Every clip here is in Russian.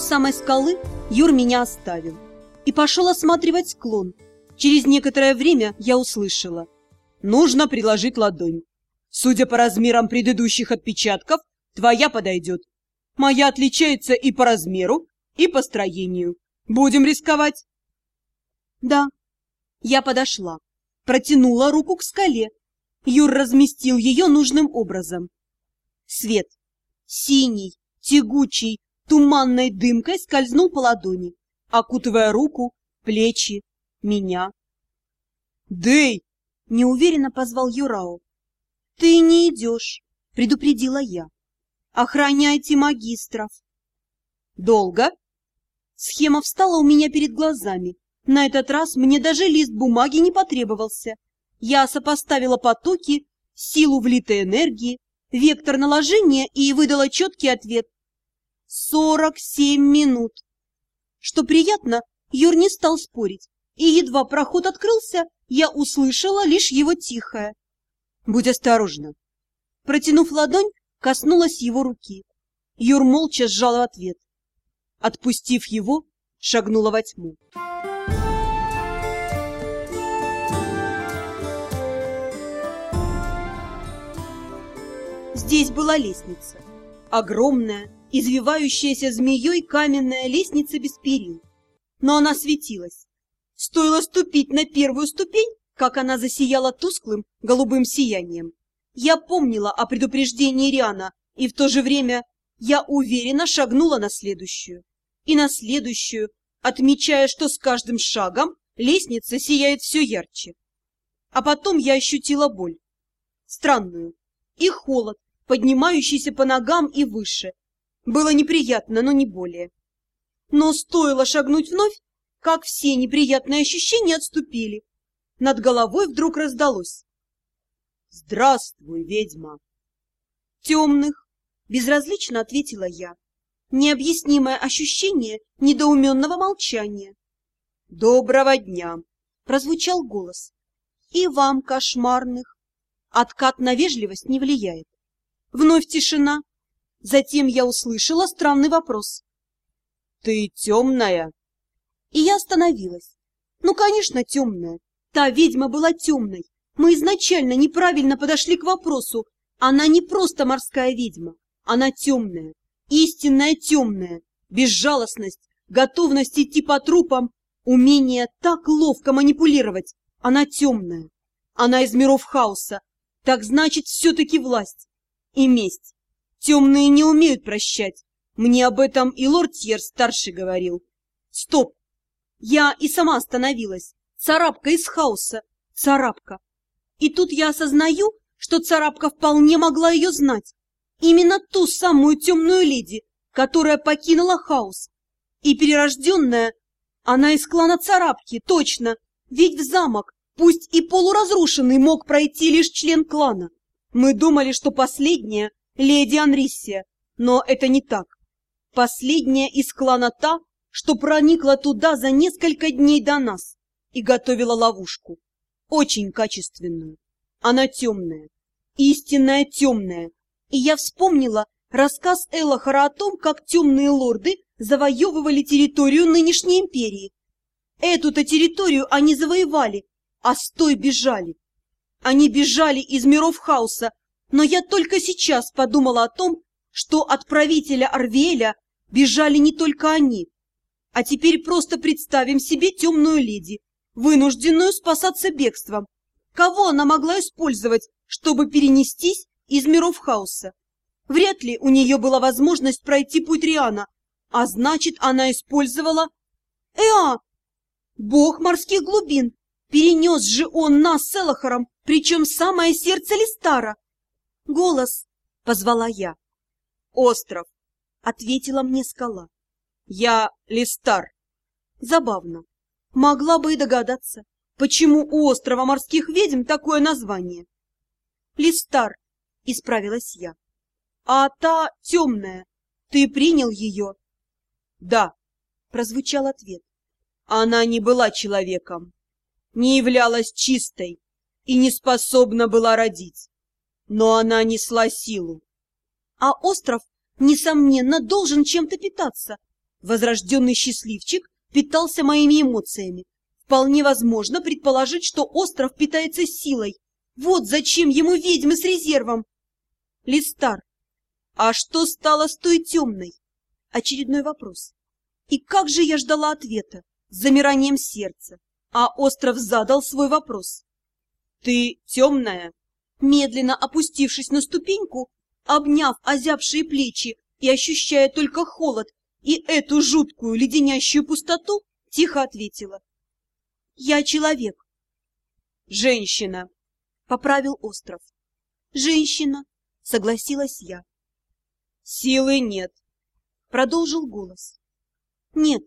самой скалы Юр меня оставил и пошел осматривать склон. Через некоторое время я услышала. Нужно приложить ладонь. Судя по размерам предыдущих отпечатков, твоя подойдет. Моя отличается и по размеру, и по строению. Будем рисковать? Да. Я подошла, протянула руку к скале. Юр разместил ее нужным образом. Свет, синий, тягучий, туманной дымкой скользнул по ладони, окутывая руку, плечи, меня. «Дэй!» — неуверенно позвал Юрао. «Ты не идешь», — предупредила я. «Охраняйте магистров». «Долго?» Схема встала у меня перед глазами. На этот раз мне даже лист бумаги не потребовался. Я сопоставила потоки, силу влитой энергии, вектор наложения и выдала четкий ответ. Сорок семь минут. Что приятно, Юр не стал спорить, и едва проход открылся, я услышала лишь его тихое. «Будь осторожна!» Протянув ладонь, коснулась его руки. Юр молча сжал в ответ. Отпустив его, шагнула во тьму. Здесь была лестница. Огромная, извивающаяся змеей каменная лестница без перил. Но она светилась. Стоило ступить на первую ступень, как она засияла тусклым голубым сиянием. Я помнила о предупреждении Риана, и в то же время я уверенно шагнула на следующую. И на следующую, отмечая, что с каждым шагом лестница сияет все ярче. А потом я ощутила боль. Странную. И холод, поднимающийся по ногам и выше. Было неприятно, но не более. Но стоило шагнуть вновь, как все неприятные ощущения отступили. Над головой вдруг раздалось. «Здравствуй, ведьма!» «Темных!» — безразлично ответила я. Необъяснимое ощущение недоуменного молчания. «Доброго дня!» — прозвучал голос. «И вам, кошмарных!» Откат на вежливость не влияет. Вновь тишина. Затем я услышала странный вопрос. «Ты темная?» И я остановилась. Ну, конечно, темная. Та ведьма была темной. Мы изначально неправильно подошли к вопросу. Она не просто морская ведьма. Она темная. Истинная темная. Безжалостность, готовность идти по трупам, умение так ловко манипулировать. Она темная. Она из миров хаоса. Так значит, все-таки власть и месть. Темные не умеют прощать. Мне об этом и лорд Тьер старший говорил. Стоп! Я и сама остановилась. Царапка из хаоса. Царапка. И тут я осознаю, что царапка вполне могла ее знать. Именно ту самую темную леди, которая покинула хаос. И перерожденная, она из клана царапки, точно, ведь в замок, пусть и полуразрушенный, мог пройти лишь член клана. Мы думали, что последняя — леди Анриссия, но это не так. Последняя из клана та, что проникла туда за несколько дней до нас и готовила ловушку. Очень качественную. Она темная, истинная темная. И я вспомнила рассказ Элохара о том, как темные лорды завоевывали территорию нынешней империи. Эту-то территорию они завоевали, а с той бежали. Они бежали из миров хаоса, но я только сейчас подумала о том, что от правителя Арвеля бежали не только они. А теперь просто представим себе темную леди, вынужденную спасаться бегством. Кого она могла использовать, чтобы перенестись из миров хаоса? Вряд ли у нее была возможность пройти путь Риана, а значит, она использовала... Эа! Бог морских глубин! Перенес же он нас с Элохором причем самое сердце Листара. «Голос!» — позвала я. «Остров!» — ответила мне скала. «Я Листар». Забавно. Могла бы и догадаться, почему у острова морских ведьм такое название. «Листар», — исправилась я. «А та темная, ты принял ее?» «Да», — прозвучал ответ. «Она не была человеком, не являлась чистой, и не способна была родить. Но она несла силу. А остров, несомненно, должен чем-то питаться. Возрожденный счастливчик питался моими эмоциями. Вполне возможно предположить, что остров питается силой. Вот зачем ему ведьмы с резервом. Листар, а что стало с той темной? Очередной вопрос. И как же я ждала ответа, с замиранием сердца. А остров задал свой вопрос. Ты темная? Медленно опустившись на ступеньку, обняв озябшие плечи и ощущая только холод и эту жуткую леденящую пустоту, тихо ответила. Я человек. Женщина, поправил остров. Женщина, согласилась я. Силы нет, продолжил голос. Нет,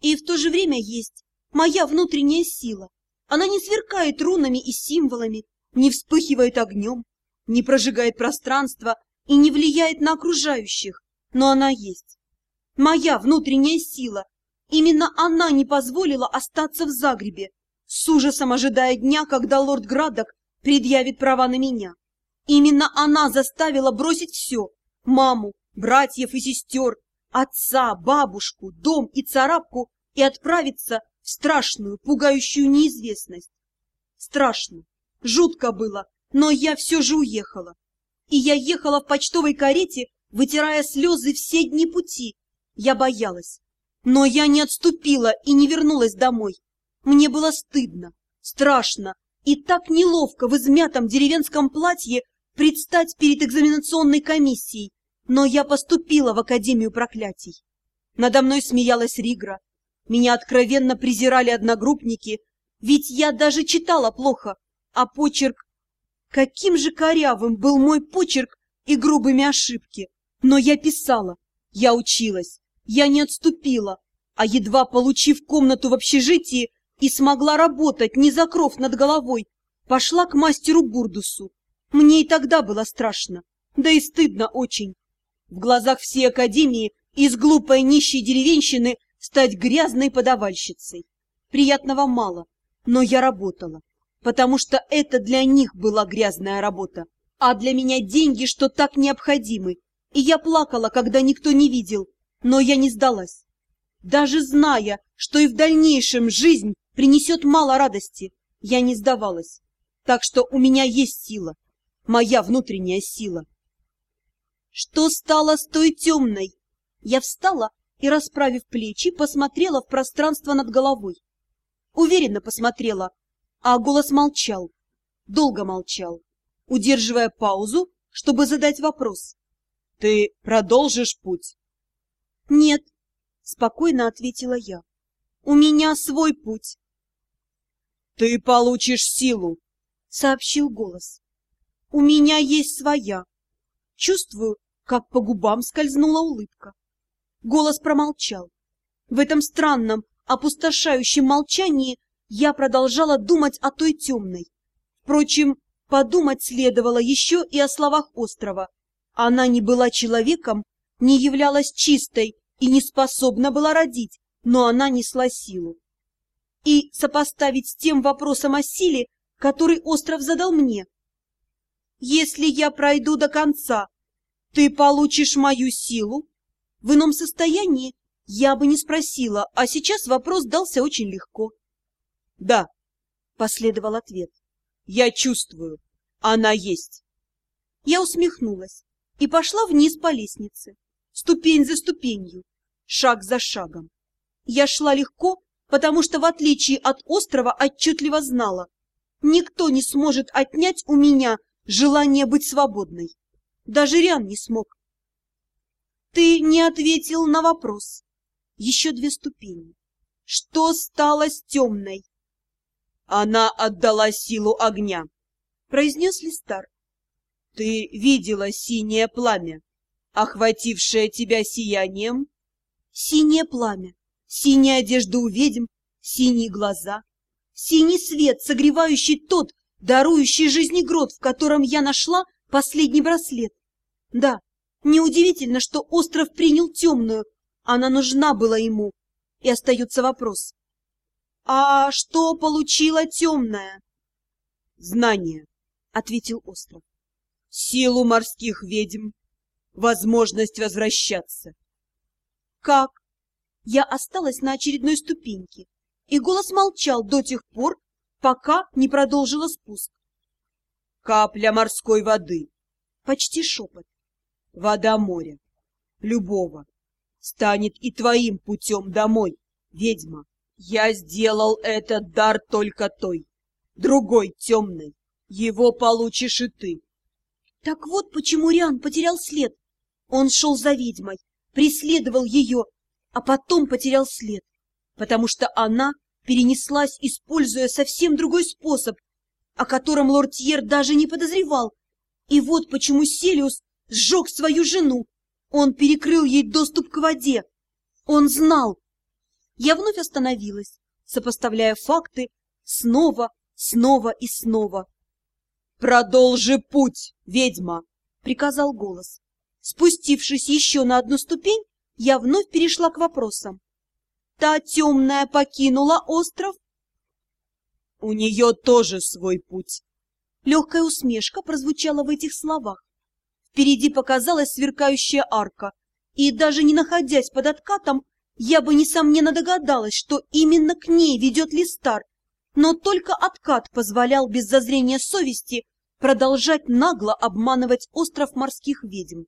и в то же время есть моя внутренняя сила. Она не сверкает рунами и символами, не вспыхивает огнем, не прожигает пространство и не влияет на окружающих, но она есть. Моя внутренняя сила. Именно она не позволила остаться в Загребе, с ужасом ожидая дня, когда лорд Градок предъявит права на меня. Именно она заставила бросить все – маму, братьев и сестер, отца, бабушку, дом и царапку и отправиться в страшную, пугающую неизвестность. Страшно, жутко было, но я все же уехала. И я ехала в почтовой карете, вытирая слезы все дни пути. Я боялась. Но я не отступила и не вернулась домой. Мне было стыдно, страшно и так неловко в измятом деревенском платье предстать перед экзаменационной комиссией, но я поступила в Академию проклятий. Надо мной смеялась Ригра. Меня откровенно презирали одногруппники, ведь я даже читала плохо, а почерк... Каким же корявым был мой почерк и грубыми ошибки! Но я писала, я училась, я не отступила, а едва получив комнату в общежитии и смогла работать, не закров над головой, пошла к мастеру Бурдусу. Мне и тогда было страшно, да и стыдно очень. В глазах всей академии из глупой нищей деревенщины стать грязной подавальщицей. Приятного мало, но я работала, потому что это для них была грязная работа, а для меня деньги, что так необходимы. И я плакала, когда никто не видел, но я не сдалась. Даже зная, что и в дальнейшем жизнь принесет мало радости, я не сдавалась. Так что у меня есть сила, моя внутренняя сила. Что стало с той темной? Я встала и, расправив плечи, посмотрела в пространство над головой. Уверенно посмотрела, а голос молчал, долго молчал, удерживая паузу, чтобы задать вопрос. — Ты продолжишь путь? — Нет, — спокойно ответила я. — У меня свой путь. — Ты получишь силу, — сообщил голос. — У меня есть своя. Чувствую, как по губам скользнула улыбка. Голос промолчал. В этом странном, опустошающем молчании я продолжала думать о той темной. Впрочем, подумать следовало еще и о словах острова. Она не была человеком, не являлась чистой и не способна была родить, но она несла силу. И сопоставить с тем вопросом о силе, который остров задал мне. Если я пройду до конца, ты получишь мою силу? В ином состоянии я бы не спросила, а сейчас вопрос дался очень легко. — Да, — последовал ответ. — Я чувствую, она есть. Я усмехнулась и пошла вниз по лестнице, ступень за ступенью, шаг за шагом. Я шла легко, потому что, в отличие от острова, отчетливо знала, никто не сможет отнять у меня желание быть свободной. Даже Рян не смог. Ты не ответил на вопрос. Еще две ступени. Что стало с темной? Она отдала силу огня, произнес Листар. Ты видела синее пламя, охватившее тебя сиянием? Синее пламя, синяя одежда у ведьм, синие глаза, синий свет, согревающий тот, дарующий жизни грот, в котором я нашла последний браслет. Да, неудивительно, что остров принял темную, она нужна была ему. И остается вопрос. А что получила темная? Знание, ответил остров. Силу морских ведьм, возможность возвращаться. Как? я осталась на очередной ступеньке, и голос молчал до тех пор, пока не продолжила спуск. Капля морской воды, Почти шепот. вода моря, любого, станет и твоим путем домой, ведьма. Я сделал этот дар только той, другой темной. Его получишь и ты. Так вот почему Риан потерял след. Он шел за ведьмой, преследовал ее, а потом потерял след, потому что она перенеслась, используя совсем другой способ, о котором лорд Тьер даже не подозревал. И вот почему Селиус сжег свою жену. Он перекрыл ей доступ к воде. Он знал. Я вновь остановилась, сопоставляя факты снова, снова и снова. «Продолжи путь, ведьма!» — приказал голос. Спустившись еще на одну ступень, я вновь перешла к вопросам. Та темная покинула остров? У нее тоже свой путь. Легкая усмешка прозвучала в этих словах. Впереди показалась сверкающая арка, и даже не находясь под откатом, я бы, несомненно, догадалась, что именно к ней ведет Листар, но только откат позволял без зазрения совести продолжать нагло обманывать остров морских ведьм.